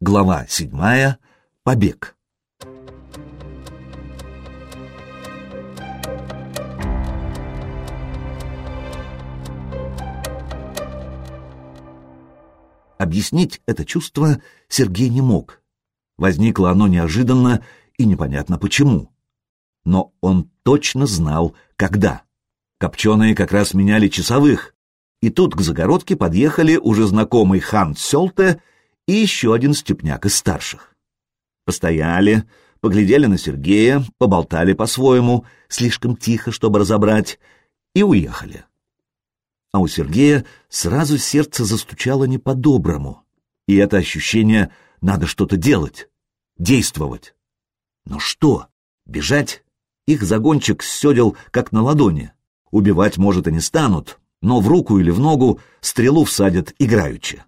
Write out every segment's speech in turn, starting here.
Глава седьмая. Побег. Объяснить это чувство Сергей не мог. Возникло оно неожиданно и непонятно почему. Но он точно знал, когда. Копченые как раз меняли часовых, и тут к загородке подъехали уже знакомый хан Сёлте и еще один степняк из старших. Постояли, поглядели на Сергея, поболтали по-своему, слишком тихо, чтобы разобрать, и уехали. А у Сергея сразу сердце застучало не по-доброму, и это ощущение «надо что-то делать, действовать». Но что? Бежать? Их загончик седел, как на ладони. Убивать, может, и не станут, но в руку или в ногу стрелу всадят играючи.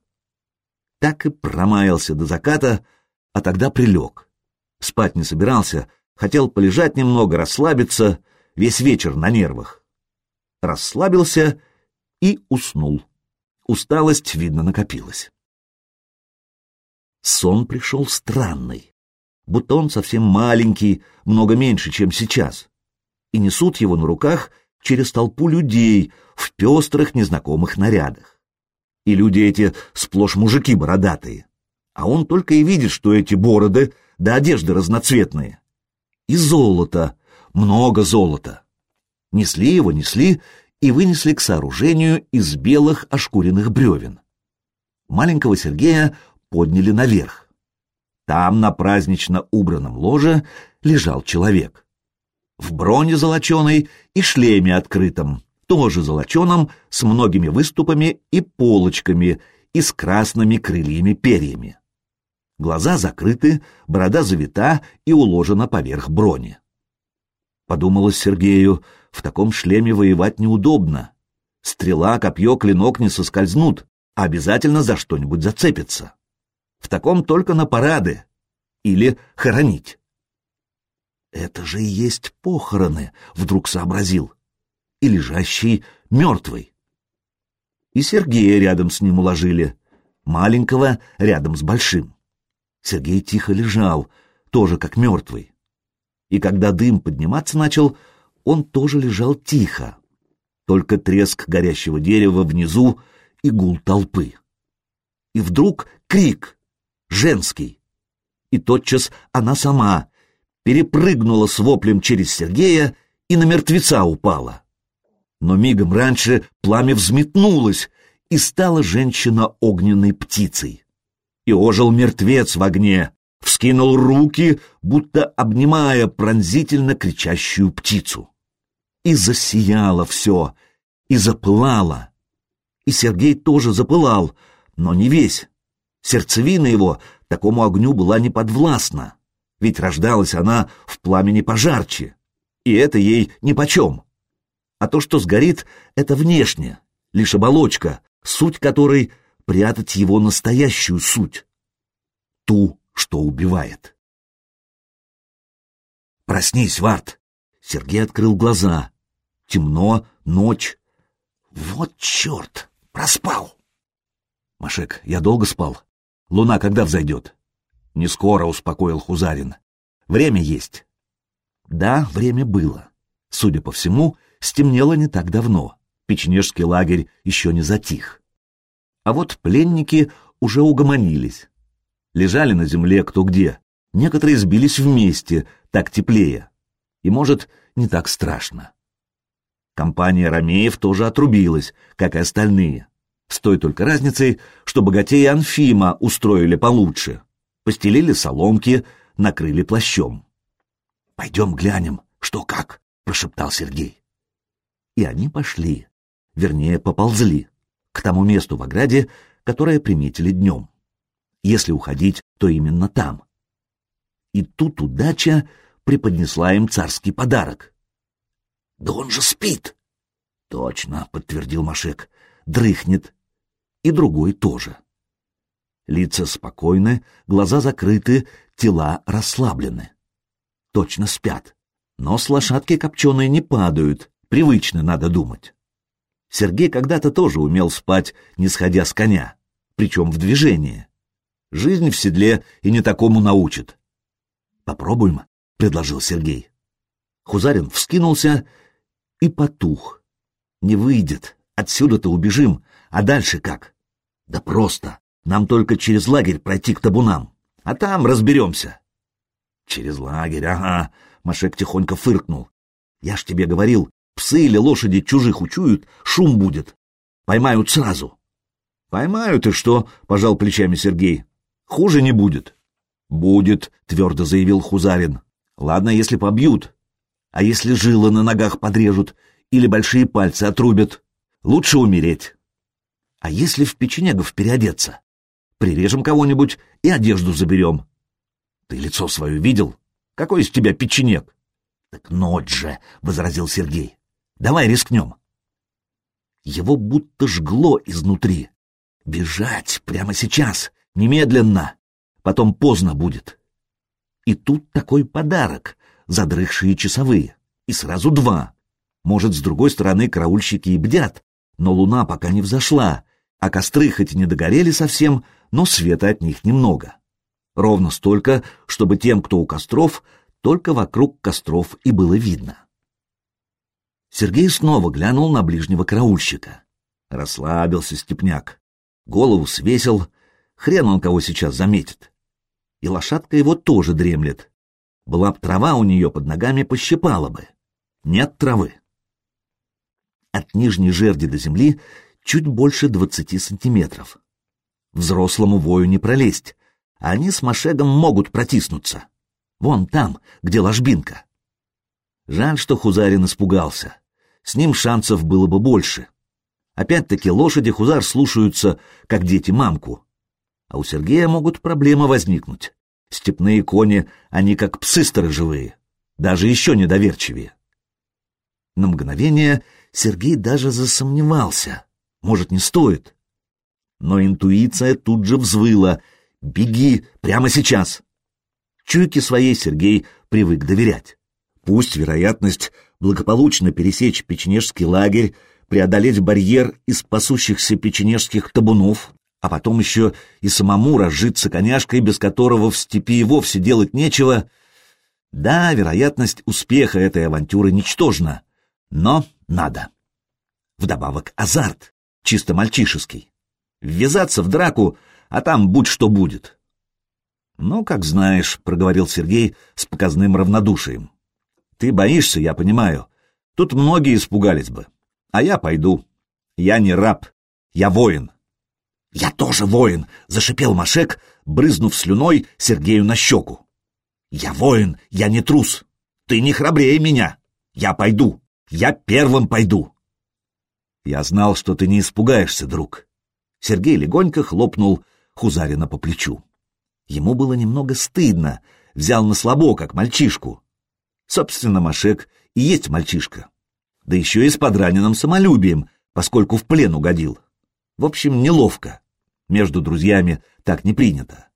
Так и промаялся до заката, а тогда прилег. Спать не собирался, хотел полежать немного, расслабиться, весь вечер на нервах. Расслабился и уснул. Усталость, видно, накопилась. Сон пришел странный, будто он совсем маленький, много меньше, чем сейчас, и несут его на руках через толпу людей в пестрых незнакомых нарядах. И люди эти сплошь мужики бородатые. А он только и видит, что эти бороды да одежды разноцветные. И золото, много золота. Несли его, несли и вынесли к сооружению из белых ошкуренных бревен. Маленького Сергея подняли наверх. Там, на празднично убранном ложе, лежал человек в броне золоченой и шлеме открытом, тоже золоченом, с многими выступами и полочками и с красными крыльями-перьями. Глаза закрыты, борода завита и уложена поверх брони. Подумалось Сергею, в таком шлеме воевать неудобно. Стрела, копье, клинок не соскользнут, а обязательно за что-нибудь зацепится. В таком только на парады или хоронить. Это же и есть похороны, вдруг сообразил. И лежащий мертвый. И Сергея рядом с ним уложили, маленького рядом с большим. Сергей тихо лежал, тоже как мертвый. И когда дым подниматься начал, он тоже лежал тихо. Только треск горящего дерева внизу и гул толпы. И вдруг крик, женский. И тотчас она сама, перепрыгнула с воплем через Сергея и на мертвеца упала. Но мигом раньше пламя взметнулось, и стала женщина огненной птицей. И ожил мертвец в огне, вскинул руки, будто обнимая пронзительно кричащую птицу. И засияло все, и запылало. И Сергей тоже запылал, но не весь. Сердцевина его такому огню была не подвластна ведь рождалась она в пламени пожарче, и это ей нипочем. А то, что сгорит, это внешне, лишь оболочка, суть которой — прятать его настоящую суть, ту, что убивает. «Проснись, Варт!» Сергей открыл глаза. Темно, ночь. Вот черт, проспал. Машек, я долго спал. Луна когда взойдет? Не скоро успокоил Хузарин. Время есть. Да, время было. Судя по всему, стемнело не так давно. Печенежский лагерь еще не затих. А вот пленники уже угомонились. Лежали на земле кто где. Некоторые сбились вместе, так теплее. И, может, не так страшно. Компания Ромеев тоже отрубилась, как и остальные. С той только разницей, что богатеи Анфима устроили получше постелили соломки, накрыли плащом. «Пойдем глянем, что как», — прошептал Сергей. И они пошли, вернее, поползли, к тому месту в ограде, которое приметили днем. Если уходить, то именно там. И тут удача преподнесла им царский подарок. «Да он же спит!» «Точно», — подтвердил Машек, — «дрыхнет». И другой тоже. Лица спокойны, глаза закрыты, тела расслаблены. Точно спят. Но с лошадки копченые не падают, привычно надо думать. Сергей когда-то тоже умел спать, не сходя с коня, причем в движении. Жизнь в седле и не такому научит. Попробуем, предложил Сергей. Хузарин вскинулся и потух. Не выйдет, отсюда-то убежим, а дальше как? Да просто, нам только через лагерь пройти к табунам, а там разберемся. Через лагерь, ага, Машек тихонько фыркнул. Я ж тебе говорил, псы или лошади чужих учуют, шум будет. Поймают сразу. Поймают и что? Пожал плечами Сергей. Хуже не будет. Будет, твердо заявил Хузарин. Ладно, если побьют. А если жилы на ногах подрежут или большие пальцы отрубят? Лучше умереть. А если в печенегов переодеться? Прирежем кого-нибудь и одежду заберем. Ты лицо свое видел? Какой из тебя печенек? Так ночь же, — возразил Сергей. Давай рискнем. Его будто жгло изнутри. Бежать прямо сейчас, немедленно. Потом поздно будет. И тут такой подарок, задрыхшие часовые. И сразу два. Может, с другой стороны караульщики и бдят, но луна пока не взошла, а костры хоть и не догорели совсем, но света от них немного. Ровно столько, чтобы тем, кто у костров, только вокруг костров и было видно. Сергей снова глянул на ближнего караульщика. Расслабился степняк. Голову свесил. Хрен он кого сейчас заметит. И лошадка его тоже дремлет. Была б трава у нее под ногами, пощипала бы. Нет травы. От нижней жерди до земли чуть больше двадцати сантиметров. Взрослому вою не пролезть, а они с Машегом могут протиснуться. Вон там, где ложбинка. Жаль, что Хузарин испугался. С ним шансов было бы больше. Опять-таки лошади Хузар слушаются, как дети мамку. А у Сергея могут проблемы возникнуть. Степные кони, они как псы сторожевые, даже еще недоверчивее. На мгновение Сергей даже засомневался. Может, не стоит? Но интуиция тут же взвыла. «Беги прямо сейчас!» Чуйке своей Сергей привык доверять. Пусть вероятность благополучно пересечь печенежский лагерь, преодолеть барьер из пасущихся печенежских табунов, а потом еще и самому разжиться коняшкой, без которого в степи и вовсе делать нечего. Да, вероятность успеха этой авантюры ничтожна, но надо. Вдобавок азарт, чисто мальчишеский. Ввязаться в драку, а там будь что будет. «Ну, как знаешь», — проговорил Сергей с показным равнодушием. «Ты боишься, я понимаю. Тут многие испугались бы. А я пойду. Я не раб, я воин». «Я тоже воин», — зашипел Машек, брызнув слюной Сергею на щеку. «Я воин, я не трус. Ты не храбрее меня. Я пойду. Я первым пойду». «Я знал, что ты не испугаешься, друг». Сергей легонько хлопнул Хузарина по плечу. Ему было немного стыдно, взял на слабо, как мальчишку. Собственно, Машек и есть мальчишка. Да еще и с подраненным самолюбием, поскольку в плен угодил. В общем, неловко. Между друзьями так не принято.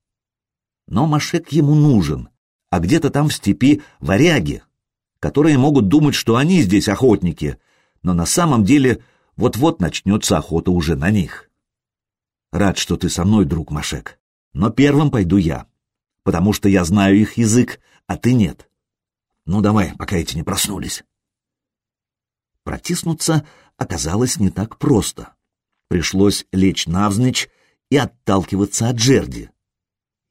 Но Машек ему нужен, а где-то там в степи варяги, которые могут думать, что они здесь охотники, но на самом деле вот-вот начнется охота уже на них. Рад, что ты со мной, друг Машек. Но первым пойду я, потому что я знаю их язык, а ты нет. Ну давай, пока эти не проснулись. Протиснуться оказалось не так просто. Пришлось лечь навзничь и отталкиваться от жерди.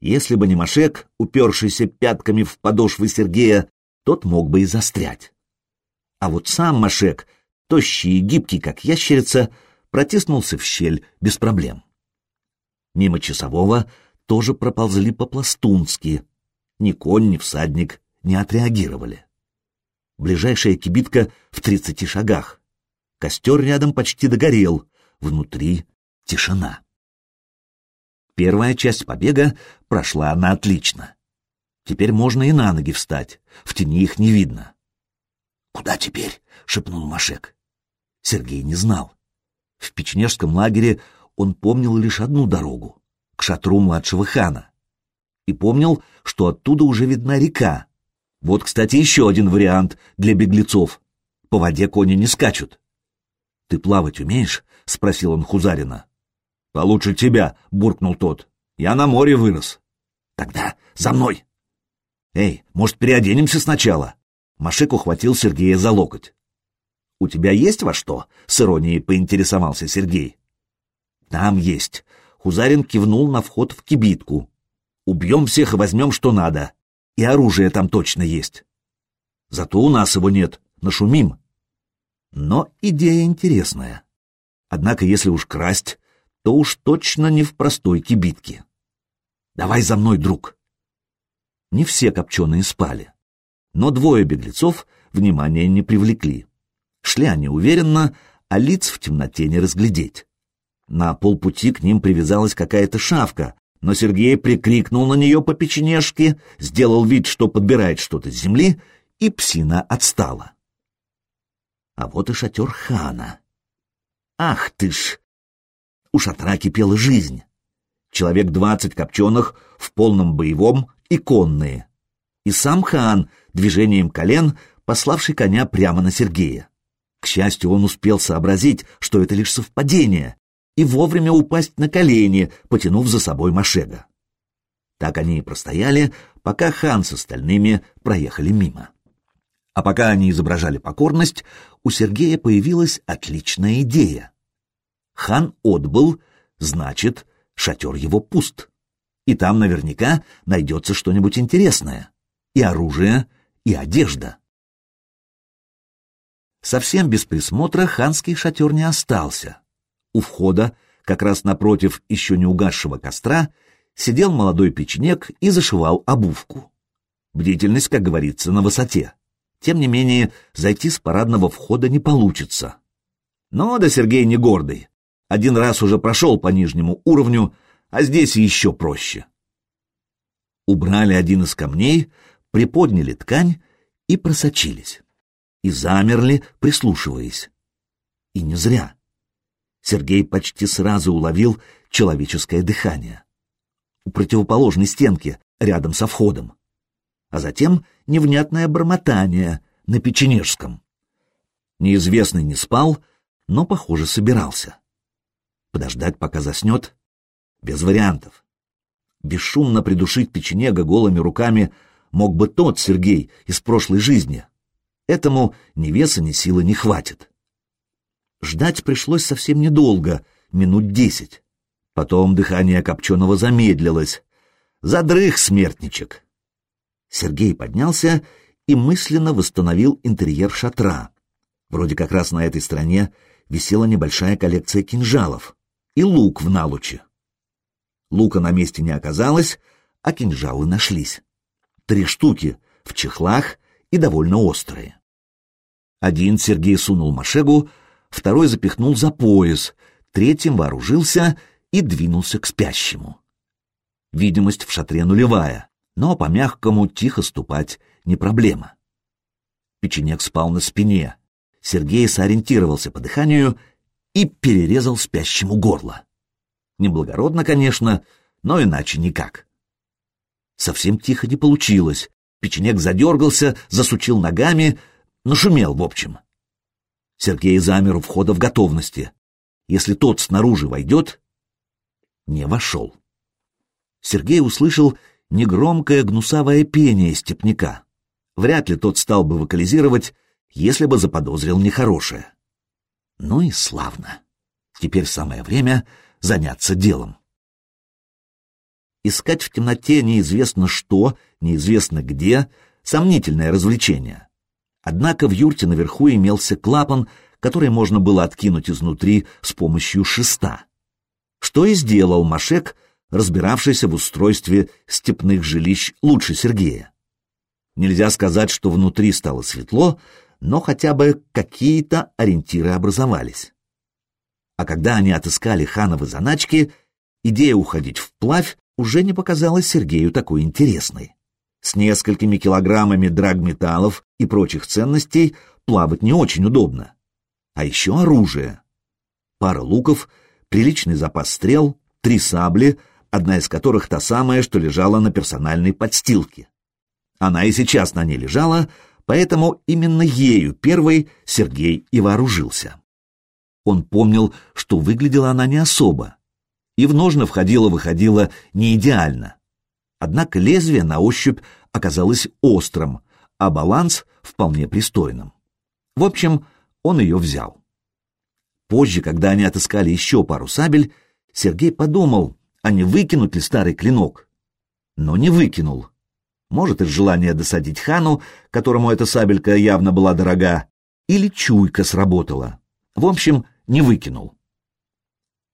Если бы не Машек, упершийся пятками в подошвы Сергея, тот мог бы и застрять. А вот сам Машек, тощий и гибкий, как ящерица, протиснулся в щель без проблем. Мимо часового тоже проползли по-пластунски. Ни конь, ни всадник не отреагировали. Ближайшая кибитка в тридцати шагах. Костер рядом почти догорел, внутри тишина. Первая часть побега прошла она отлично. Теперь можно и на ноги встать, в тени их не видно. «Куда теперь?» — шепнул Машек. Сергей не знал. В печенежском лагере он помнил лишь одну дорогу к шатру младшего хана. И помнил, что оттуда уже видна река. Вот, кстати, еще один вариант для беглецов. По воде кони не скачут. — Ты плавать умеешь? — спросил он Хузарина. — Получше тебя, — буркнул тот. Я на море вырос. Тогда за мной. Эй, может, переоденемся сначала? Машек ухватил Сергея за локоть. «У тебя есть во что?» — с иронией поинтересовался Сергей. «Там есть». Хузарин кивнул на вход в кибитку. «Убьем всех и возьмем, что надо. И оружие там точно есть. Зато у нас его нет, нашумим». Но идея интересная. Однако, если уж красть, то уж точно не в простой кибитке. «Давай за мной, друг!» Не все копченые спали, но двое беглецов внимания не привлекли. Шли они уверенно, а лиц в темноте не разглядеть. На полпути к ним привязалась какая-то шавка, но Сергей прикрикнул на нее по печенежке, сделал вид, что подбирает что-то с земли, и псина отстала. А вот и шатер хана. Ах ты ж! У шатра кипела жизнь. Человек двадцать копченых в полном боевом и конные. И сам хан движением колен, пославший коня прямо на Сергея. К счастью, он успел сообразить, что это лишь совпадение, и вовремя упасть на колени, потянув за собой Машега. Так они и простояли, пока хан с остальными проехали мимо. А пока они изображали покорность, у Сергея появилась отличная идея. Хан отбыл, значит, шатер его пуст. И там наверняка найдется что-нибудь интересное. И оружие, и одежда. Совсем без присмотра ханский шатер не остался. У входа, как раз напротив еще не угасшего костра, сидел молодой печенек и зашивал обувку. Бдительность, как говорится, на высоте. Тем не менее, зайти с парадного входа не получится. Но да Сергей не гордый. Один раз уже прошел по нижнему уровню, а здесь еще проще. Убрали один из камней, приподняли ткань и просочились и замерли, прислушиваясь. И не зря. Сергей почти сразу уловил человеческое дыхание. У противоположной стенки, рядом со входом. А затем невнятное бормотание на печенежском. Неизвестный не спал, но, похоже, собирался. Подождать, пока заснет? Без вариантов. Бесшумно придушить печенега голыми руками мог бы тот Сергей из прошлой жизни, Этому ни веса, ни силы не хватит. Ждать пришлось совсем недолго, минут десять. Потом дыхание Копченого замедлилось. Задрых смертничек. Сергей поднялся и мысленно восстановил интерьер шатра. Вроде как раз на этой стороне висела небольшая коллекция кинжалов и лук в налуче. Лука на месте не оказалось, а кинжалы нашлись. Три штуки в чехлах и довольно острые. Один Сергей сунул Машегу, второй запихнул за пояс, третьим вооружился и двинулся к спящему. Видимость в шатре нулевая, но по мягкому тихо ступать не проблема. Печенек спал на спине. Сергей сориентировался по дыханию и перерезал спящему горло. Неблагородно, конечно, но иначе никак. Совсем тихо не получилось. Печенек задергался, засучил ногами, нашумел в общем. Сергей замер у входа в готовности. Если тот снаружи войдет, не вошел. Сергей услышал негромкое гнусавое пение степняка. Вряд ли тот стал бы вокализировать, если бы заподозрил нехорошее. Ну и славно. Теперь самое время заняться делом. Искать в темноте неизвестно что, неизвестно где, сомнительное развлечение. Однако в юрте наверху имелся клапан, который можно было откинуть изнутри с помощью шеста. Что и сделал Машек, разбиравшийся в устройстве степных жилищ лучше Сергея. Нельзя сказать, что внутри стало светло, но хотя бы какие-то ориентиры образовались. А когда они отыскали хановы заначки, идея уходить вплавь уже не показалась Сергею такой интересной. С несколькими килограммами драгметаллов и прочих ценностей плавать не очень удобно. А еще оружие. Пара луков, приличный запас стрел, три сабли, одна из которых та самая, что лежала на персональной подстилке. Она и сейчас на ней лежала, поэтому именно ею первой Сергей и вооружился. Он помнил, что выглядела она не особо, и в ножны входило-выходило не идеально. Однако лезвие на ощупь оказалось острым, а баланс вполне пристойным. В общем, он ее взял. Позже, когда они отыскали еще пару сабель, Сергей подумал, а не выкинуть ли старый клинок. Но не выкинул. Может, из желания досадить хану, которому эта сабелька явно была дорога, или чуйка сработала. В общем, не выкинул.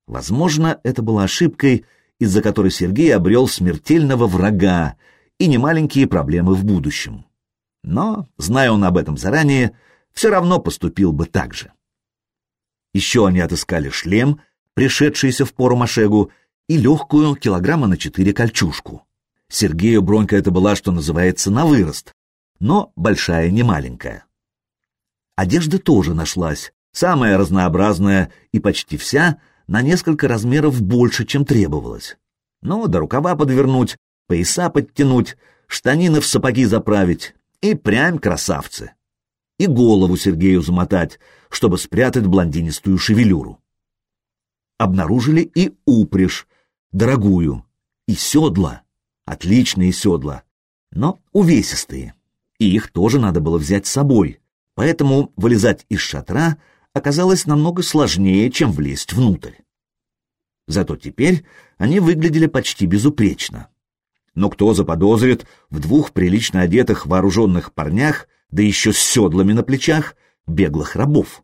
Возможно, это была ошибкой, из-за которой Сергей обрел смертельного врага и немаленькие проблемы в будущем. Но, зная он об этом заранее, все равно поступил бы так же. Еще они отыскали шлем, пришедшийся в пору Машегу, и легкую килограмма на четыре кольчужку. Сергею бронька это была, что называется, на вырост, но большая не маленькая. Одежда тоже нашлась, самая разнообразная и почти вся на несколько размеров больше, чем требовалось. Но до рукава подвернуть, пояса подтянуть, штанины в сапоги заправить и прям красавцы. И голову Сергею замотать, чтобы спрятать блондинистую шевелюру. Обнаружили и упряжь, дорогую, и седла, отличные седла, но увесистые, и их тоже надо было взять с собой, поэтому вылезать из шатра оказалось намного сложнее, чем влезть внутрь. Зато теперь они выглядели почти безупречно. Но кто заподозрит в двух прилично одетых вооруженных парнях, да еще с седлами на плечах, беглых рабов?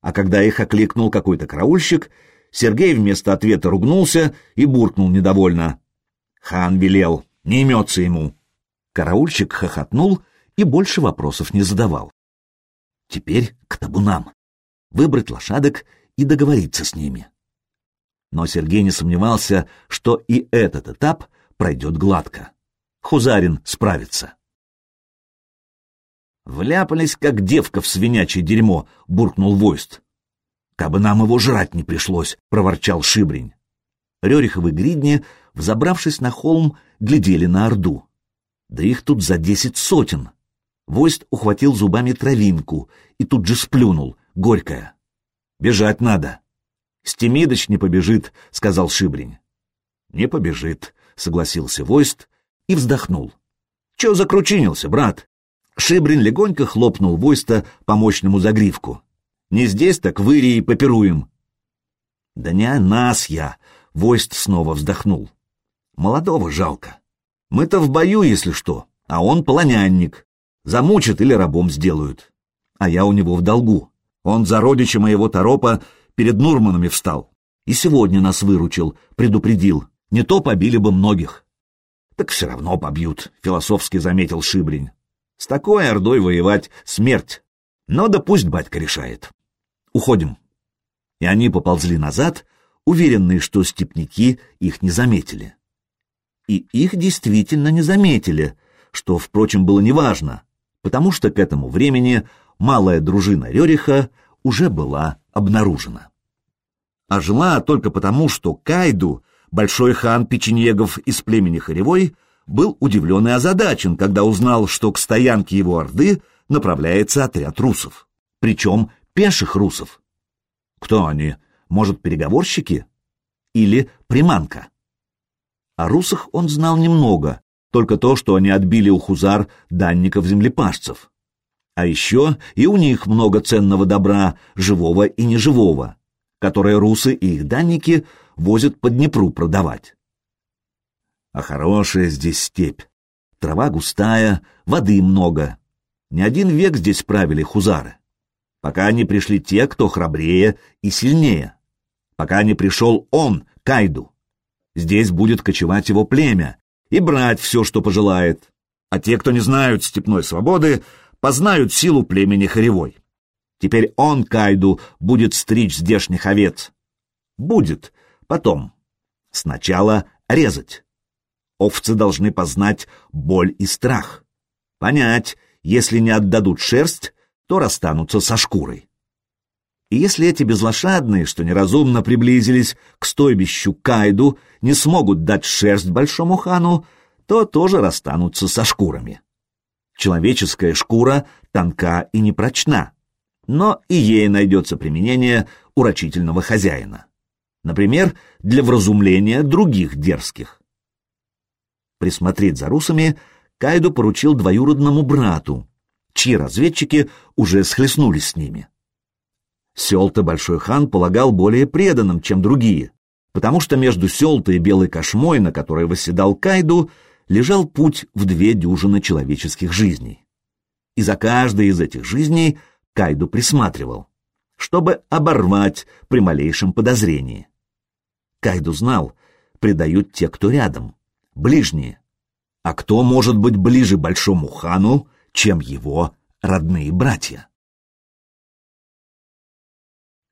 А когда их окликнул какой-то караульщик, Сергей вместо ответа ругнулся и буркнул недовольно. Хан велел, не имется ему. Караульщик хохотнул и больше вопросов не задавал. Теперь к табунам. Выбрать лошадок и договориться с ними. Но Сергей не сомневался, что и этот этап пройдет гладко. Хузарин справится. «Вляпались, как девка в свинячье дерьмо», — буркнул Войст. «Кабы нам его жрать не пришлось», — проворчал Шибрень. Рериховы гридни, взобравшись на холм, глядели на Орду. Да их тут за десять сотен. Войст ухватил зубами травинку и тут же сплюнул, горькая. «Бежать надо». «Стемидыч не побежит», — сказал Шибрень. «Не побежит», — согласился Войст и вздохнул. «Чё закручинился, брат?» Шибрин легонько хлопнул Войста по мощному загривку. «Не здесь, так выри и попируем». «Да не о нас я», — Войст снова вздохнул. «Молодого жалко. Мы-то в бою, если что, а он полонянник. Замучат или рабом сделают. А я у него в долгу. Он за родича моего торопа перед Нурманами встал. И сегодня нас выручил, предупредил. Не то побили бы многих. Так все равно побьют, философски заметил Шибрень. С такой ордой воевать — смерть. Но да пусть батька решает. Уходим. И они поползли назад, уверенные, что степняки их не заметили. И их действительно не заметили, что, впрочем, было неважно, потому что к этому времени малая дружина Рериха уже была обнаружена. А жила только потому, что Кайду, большой хан печенегов из племени Харевой, был удивлен и озадачен, когда узнал, что к стоянке его орды направляется отряд русов. Причем пеших русов. Кто они? Может, переговорщики? Или приманка? О русах он знал немного, только то, что они отбили у хузар данников-землепашцев. А еще и у них много ценного добра, живого и неживого, которое русы и их данники возят по Днепру продавать. А хорошая здесь степь. Трава густая, воды много. Не один век здесь правили хузары. Пока не пришли те, кто храбрее и сильнее. Пока не пришел он, Кайду. Здесь будет кочевать его племя и брать все, что пожелает. А те, кто не знают степной свободы, познают силу племени Харевой. Теперь он, Кайду, будет стричь здешних овец. Будет, потом. Сначала резать. Овцы должны познать боль и страх. Понять, если не отдадут шерсть, то расстанутся со шкурой. И если эти безлошадные, что неразумно приблизились к стойбищу Кайду, не смогут дать шерсть большому хану, то тоже расстанутся со шкурами. Человеческая шкура тонка и непрочна, но и ей найдется применение у рачительного хозяина. Например, для вразумления других дерзких. Присмотреть за русами Кайду поручил двоюродному брату, чьи разведчики уже схлестнулись с ними. Селта Большой хан полагал более преданным, чем другие, потому что между Селтой и Белой Кошмой, на которой восседал Кайду, лежал путь в две дюжины человеческих жизней. И за каждой из этих жизней Кайду присматривал, чтобы оборвать при малейшем подозрении. Кайду знал, предают те, кто рядом, ближние. А кто может быть ближе большому хану, чем его родные братья?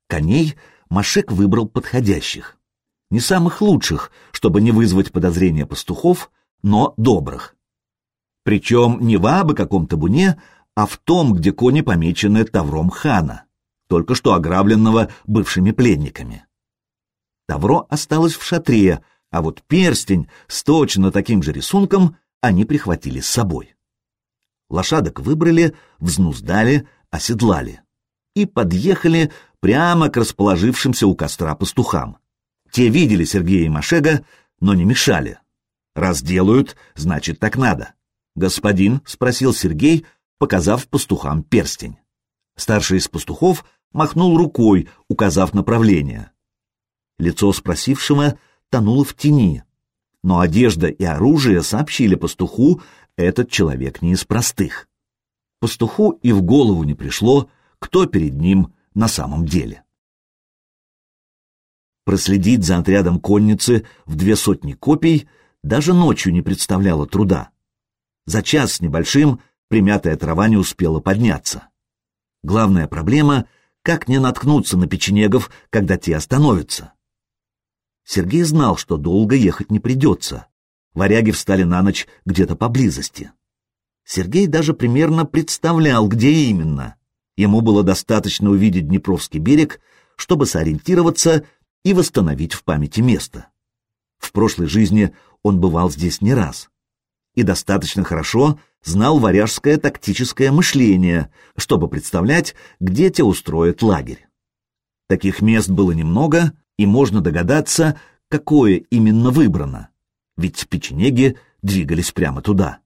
Коней Машек выбрал подходящих. Не самых лучших, чтобы не вызвать подозрения пастухов, но добрых. Причем не в абы каком табуне, а в том, где кони помечены Тавром хана, только что ограбленного бывшими пленниками. Тавро осталось в шатре, а вот перстень с точно таким же рисунком они прихватили с собой. Лошадок выбрали, взнуздали, оседлали и подъехали прямо к расположившимся у костра пастухам. Те видели Сергея и Машега, но не мешали. Раз делают, значит так надо. «Господин?» — спросил Сергей, показав пастухам перстень. Старший из пастухов махнул рукой, указав направление. Лицо спросившего тонуло в тени, но одежда и оружие сообщили пастуху, этот человек не из простых. Пастуху и в голову не пришло, кто перед ним на самом деле. Проследить за отрядом конницы в две сотни копий даже ночью не представляло труда. За час с небольшим примятая трава не успела подняться. Главная проблема — как не наткнуться на печенегов, когда те остановятся. Сергей знал, что долго ехать не придется. Варяги встали на ночь где-то поблизости. Сергей даже примерно представлял, где именно. Ему было достаточно увидеть Днепровский берег, чтобы сориентироваться и восстановить в памяти место. В прошлой жизни он бывал здесь не раз и достаточно хорошо знал варяжское тактическое мышление, чтобы представлять, где те устроят лагерь. Таких мест было немного, и можно догадаться, какое именно выбрано, ведь печенеги двигались прямо туда.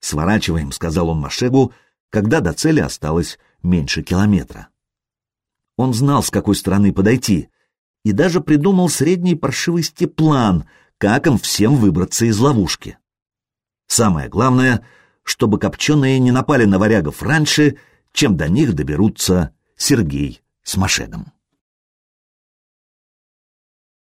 «Сворачиваем», — сказал он Машегу, когда до цели осталось меньше километра. Он знал, с какой стороны подойти, и даже придумал средней паршивости план, как им всем выбраться из ловушки. Самое главное, чтобы копченые не напали на варягов раньше, чем до них доберутся Сергей с Машегом.